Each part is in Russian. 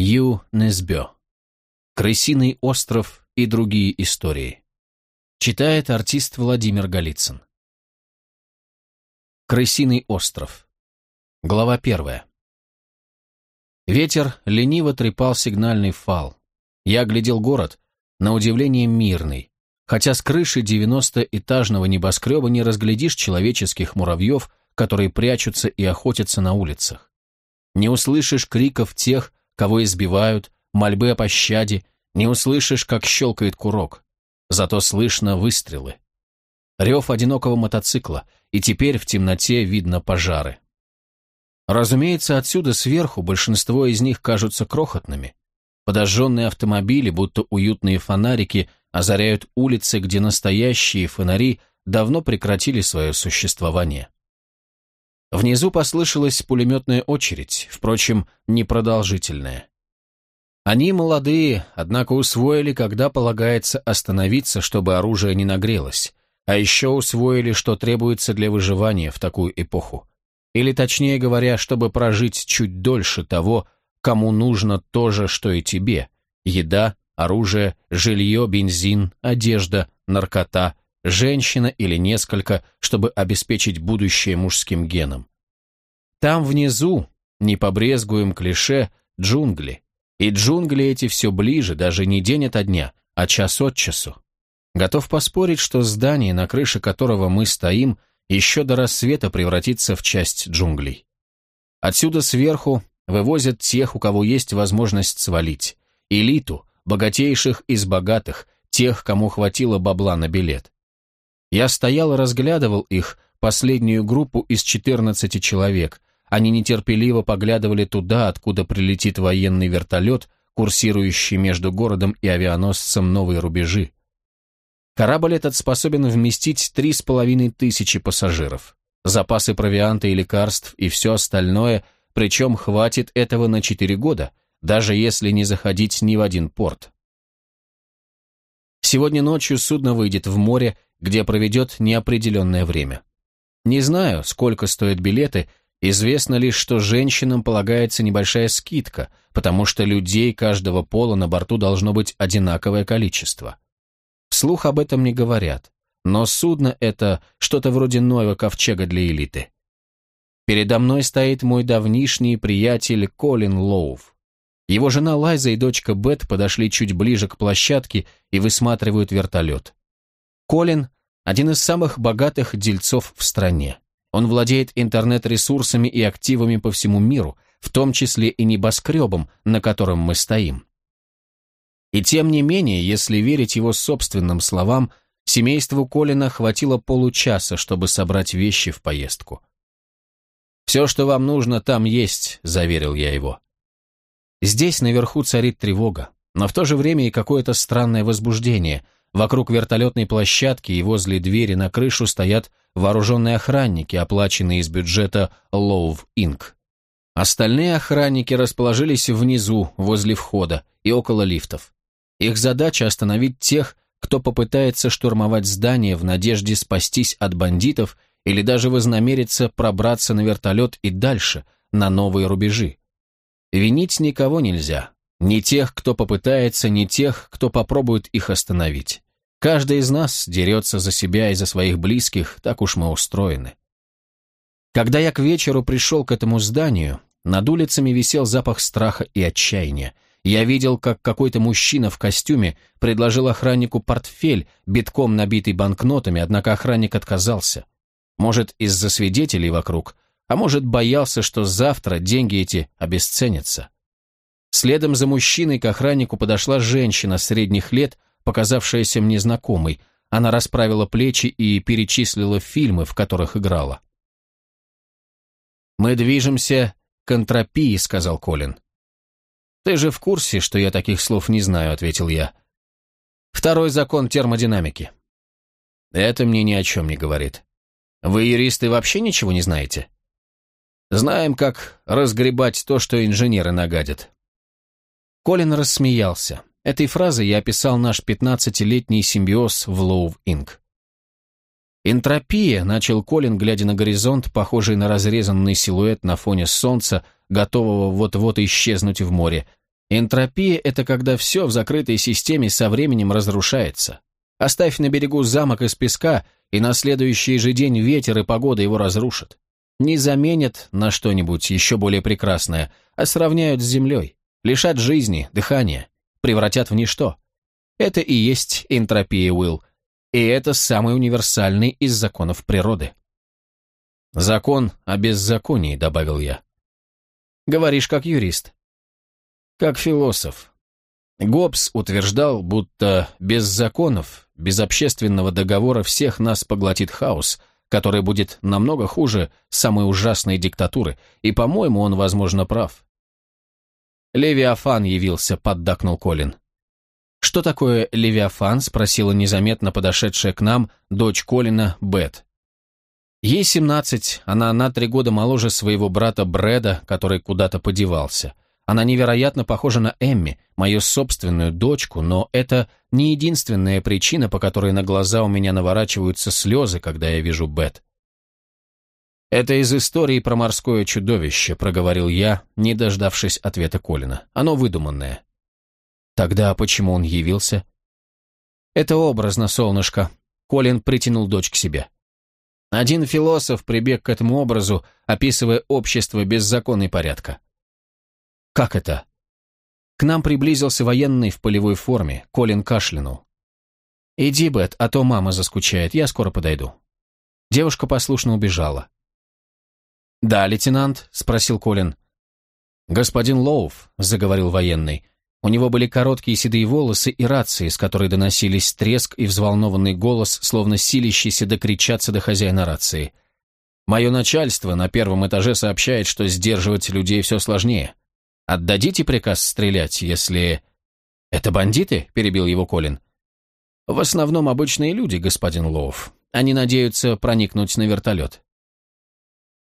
Ю Несбё. Крысиный остров и другие истории. Читает артист Владимир Голицын. Крысиный остров. Глава первая. Ветер лениво трепал сигнальный фал. Я глядел город, на удивление мирный, хотя с крыши 90-этажного небоскреба не разглядишь человеческих муравьев, которые прячутся и охотятся на улицах. Не услышишь криков тех, кого избивают, мольбы о пощаде, не услышишь, как щелкает курок. Зато слышно выстрелы. Рев одинокого мотоцикла, и теперь в темноте видно пожары. Разумеется, отсюда сверху большинство из них кажутся крохотными. Подожженные автомобили, будто уютные фонарики, озаряют улицы, где настоящие фонари давно прекратили свое существование. Внизу послышалась пулеметная очередь, впрочем, непродолжительная. Они молодые, однако усвоили, когда полагается остановиться, чтобы оружие не нагрелось, а еще усвоили, что требуется для выживания в такую эпоху. Или, точнее говоря, чтобы прожить чуть дольше того, кому нужно то же, что и тебе – еда, оружие, жилье, бензин, одежда, наркота, женщина или несколько, чтобы обеспечить будущее мужским геном. Там внизу, не побрезгуем клише, джунгли. И джунгли эти все ближе, даже не день ото дня, а час от часу. Готов поспорить, что здание, на крыше которого мы стоим, еще до рассвета превратится в часть джунглей. Отсюда сверху вывозят тех, у кого есть возможность свалить, элиту, богатейших из богатых, тех, кому хватило бабла на билет. Я стоял и разглядывал их, последнюю группу из 14 человек. Они нетерпеливо поглядывали туда, откуда прилетит военный вертолет, курсирующий между городом и авианосцем новые рубежи. Корабль этот способен вместить три с половиной тысячи пассажиров. Запасы провианта и лекарств и все остальное, причем хватит этого на четыре года, даже если не заходить ни в один порт. Сегодня ночью судно выйдет в море где проведет неопределенное время. Не знаю, сколько стоят билеты, известно лишь, что женщинам полагается небольшая скидка, потому что людей каждого пола на борту должно быть одинаковое количество. Вслух об этом не говорят, но судно это что-то вроде нового ковчега для элиты. Передо мной стоит мой давнишний приятель Колин Лоув. Его жена Лайза и дочка Бет подошли чуть ближе к площадке и высматривают вертолет. Колин – один из самых богатых дельцов в стране. Он владеет интернет-ресурсами и активами по всему миру, в том числе и небоскребом, на котором мы стоим. И тем не менее, если верить его собственным словам, семейству Колина хватило получаса, чтобы собрать вещи в поездку. «Все, что вам нужно, там есть», — заверил я его. Здесь наверху царит тревога, но в то же время и какое-то странное возбуждение — Вокруг вертолетной площадки и возле двери на крышу стоят вооруженные охранники, оплаченные из бюджета Love Inc. Остальные охранники расположились внизу, возле входа и около лифтов. Их задача остановить тех, кто попытается штурмовать здание в надежде спастись от бандитов или даже вознамерится пробраться на вертолет и дальше, на новые рубежи. Винить никого нельзя, ни тех, кто попытается, ни тех, кто попробует их остановить. Каждый из нас дерется за себя и за своих близких, так уж мы устроены. Когда я к вечеру пришел к этому зданию, над улицами висел запах страха и отчаяния. Я видел, как какой-то мужчина в костюме предложил охраннику портфель, битком набитый банкнотами, однако охранник отказался. Может, из-за свидетелей вокруг, а может, боялся, что завтра деньги эти обесценятся. Следом за мужчиной к охраннику подошла женщина средних лет, показавшаяся мне знакомой. Она расправила плечи и перечислила фильмы, в которых играла. «Мы движемся к энтропии», — сказал Колин. «Ты же в курсе, что я таких слов не знаю», — ответил я. «Второй закон термодинамики». «Это мне ни о чем не говорит. Вы, юристы, вообще ничего не знаете?» «Знаем, как разгребать то, что инженеры нагадят. Колин рассмеялся. Этой фразой я описал наш пятнадцатилетний симбиоз в Love Inc. «Энтропия», — начал Колин, глядя на горизонт, похожий на разрезанный силуэт на фоне солнца, готового вот-вот исчезнуть в море. Энтропия – это когда все в закрытой системе со временем разрушается. Оставь на берегу замок из песка, и на следующий же день ветер и погода его разрушат. Не заменят на что-нибудь еще более прекрасное, а сравняют с землей, лишат жизни, дыхания, превратят в ничто. Это и есть энтропия, Уилл, и это самый универсальный из законов природы. «Закон о беззаконии», — добавил я. «Говоришь как юрист». «Как философ». Гоббс утверждал, будто без законов, без общественного договора всех нас поглотит хаос, который будет намного хуже самой ужасной диктатуры, и, по-моему, он, возможно, прав. «Левиафан явился», — поддакнул Колин. «Что такое Левиафан?» — спросила незаметно подошедшая к нам дочь Колина, Бет. Ей семнадцать, она на три года моложе своего брата Брэда, который куда-то подевался. Она невероятно похожа на Эмми, мою собственную дочку, но это не единственная причина, по которой на глаза у меня наворачиваются слезы, когда я вижу Бет. «Это из истории про морское чудовище», — проговорил я, не дождавшись ответа Колина. «Оно выдуманное». Тогда почему он явился? Это образно, солнышко. Колин притянул дочь к себе. Один философ прибег к этому образу, описывая общество без закона и порядка. Как это? К нам приблизился военный в полевой форме, Колин кашлянул. «Иди, Бет, а то мама заскучает, я скоро подойду». Девушка послушно убежала. «Да, лейтенант?» — спросил Колин. «Господин Лоуф», — заговорил военный, у него были короткие седые волосы и рации, с которой доносились треск и взволнованный голос, словно силищийся докричаться до хозяина рации. «Мое начальство на первом этаже сообщает, что сдерживать людей все сложнее. Отдадите приказ стрелять, если...» «Это бандиты?» — перебил его Колин. «В основном обычные люди, господин Лоуф. Они надеются проникнуть на вертолет».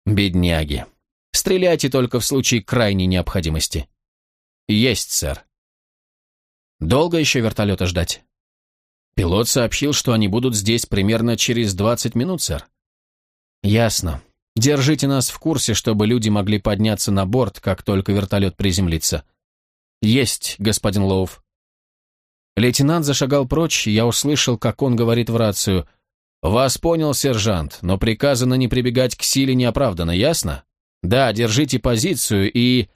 «Бедняги. Стреляйте только в случае крайней необходимости». «Есть, сэр». Долго еще вертолета ждать? Пилот сообщил, что они будут здесь примерно через 20 минут, сэр. Ясно. Держите нас в курсе, чтобы люди могли подняться на борт, как только вертолет приземлится. Есть, господин Лоуф. Лейтенант зашагал прочь, я услышал, как он говорит в рацию. «Вас понял, сержант, но приказано не прибегать к силе неоправданно, ясно? Да, держите позицию и...»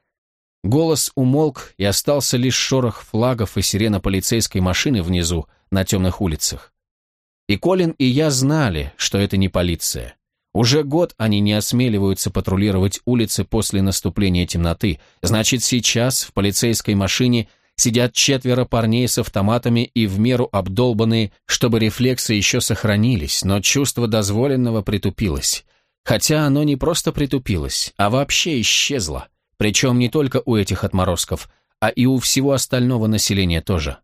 Голос умолк, и остался лишь шорох флагов и сирена полицейской машины внизу, на темных улицах. И Колин, и я знали, что это не полиция. Уже год они не осмеливаются патрулировать улицы после наступления темноты, значит, сейчас в полицейской машине сидят четверо парней с автоматами и в меру обдолбанные, чтобы рефлексы еще сохранились, но чувство дозволенного притупилось. Хотя оно не просто притупилось, а вообще исчезло. Причем не только у этих отморозков, а и у всего остального населения тоже.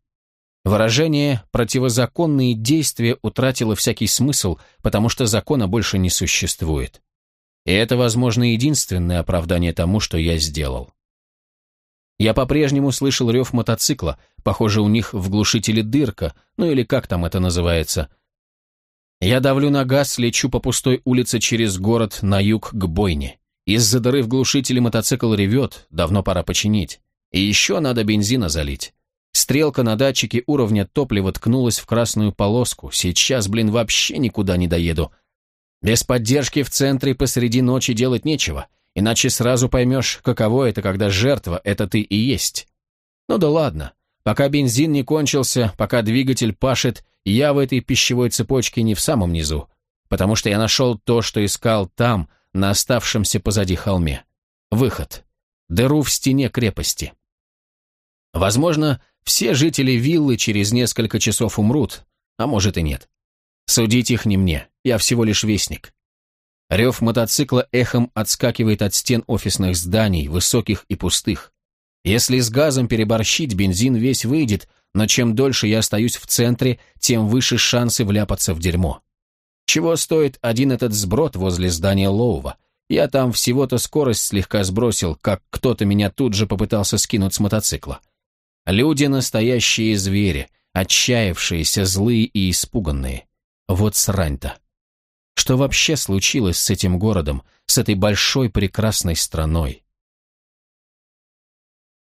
Выражение «противозаконные действия» утратило всякий смысл, потому что закона больше не существует. И это, возможно, единственное оправдание тому, что я сделал. Я по-прежнему слышал рев мотоцикла, похоже, у них в глушителе дырка, ну или как там это называется. Я давлю на газ, лечу по пустой улице через город на юг к бойне. Из-за дыры в глушителе мотоцикл ревет, давно пора починить. И еще надо бензина залить. Стрелка на датчике уровня топлива ткнулась в красную полоску. Сейчас, блин, вообще никуда не доеду. Без поддержки в центре посреди ночи делать нечего, иначе сразу поймешь, каково это, когда жертва — это ты и есть. Ну да ладно. Пока бензин не кончился, пока двигатель пашет, я в этой пищевой цепочке не в самом низу, потому что я нашел то, что искал там — на оставшемся позади холме. Выход. Дыру в стене крепости. Возможно, все жители виллы через несколько часов умрут, а может и нет. Судить их не мне, я всего лишь вестник. Рев мотоцикла эхом отскакивает от стен офисных зданий, высоких и пустых. Если с газом переборщить, бензин весь выйдет, но чем дольше я остаюсь в центре, тем выше шансы вляпаться в дерьмо. Чего стоит один этот сброд возле здания Лоува? Я там всего-то скорость слегка сбросил, как кто-то меня тут же попытался скинуть с мотоцикла. Люди настоящие звери, отчаявшиеся, злые и испуганные. Вот срань-то. Что вообще случилось с этим городом, с этой большой прекрасной страной?